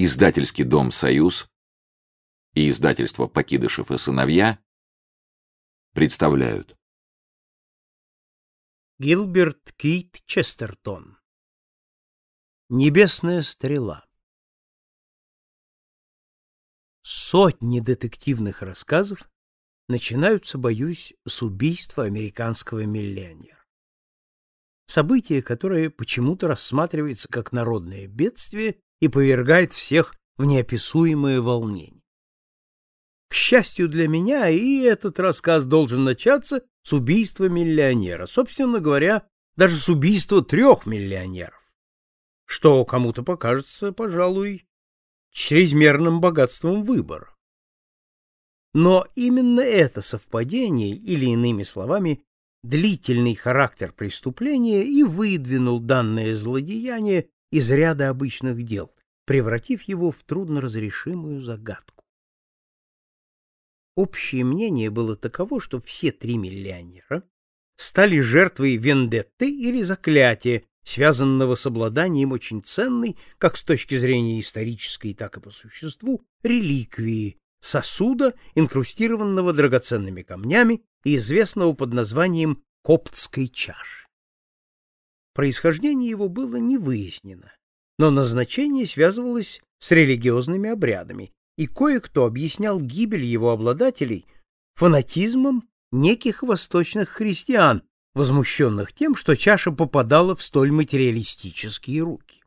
Издательский дом «Союз» и издательство «Покидышев и сыновья» представляют. Гилберт Кейт Честертон Небесная стрела Сотни детективных рассказов начинаются, боюсь, с убийства американского миллионера. Событие, которое почему-то рассматривается как народное бедствие и повергает всех в неописуемое волнение. К счастью для меня, и этот рассказ должен начаться с убийства миллионера, собственно говоря, даже с убийства трех миллионеров, что кому-то покажется, пожалуй, чрезмерным богатством выбора. Но именно это совпадение, или иными словами, длительный характер преступления и выдвинул данное злодеяние из ряда обычных дел, превратив его в трудноразрешимую загадку. Общее мнение было таково, что все три миллионера стали жертвой вендетты или заклятия, связанного с обладанием очень ценной, как с точки зрения исторической, так и по существу, реликвии, сосуда, инкрустированного драгоценными камнями и известного под названием коптской чаши. Происхождение его было не выяснено, но назначение связывалось с религиозными обрядами, и кое-кто объяснял гибель его обладателей фанатизмом неких восточных христиан, возмущенных тем, что чаша попадала в столь материалистические руки.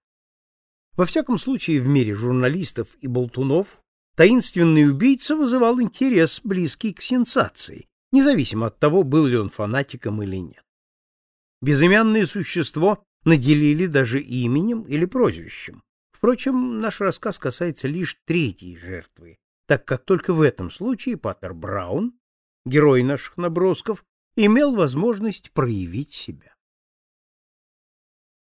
Во всяком случае, в мире журналистов и болтунов таинственный убийца вызывал интерес, близкий к сенсации, независимо от того, был ли он фанатиком или нет. Безымянное существо наделили даже именем или прозвищем. Впрочем, наш рассказ касается лишь третьей жертвы, так как только в этом случае Паттер Браун, герой наших набросков, имел возможность проявить себя.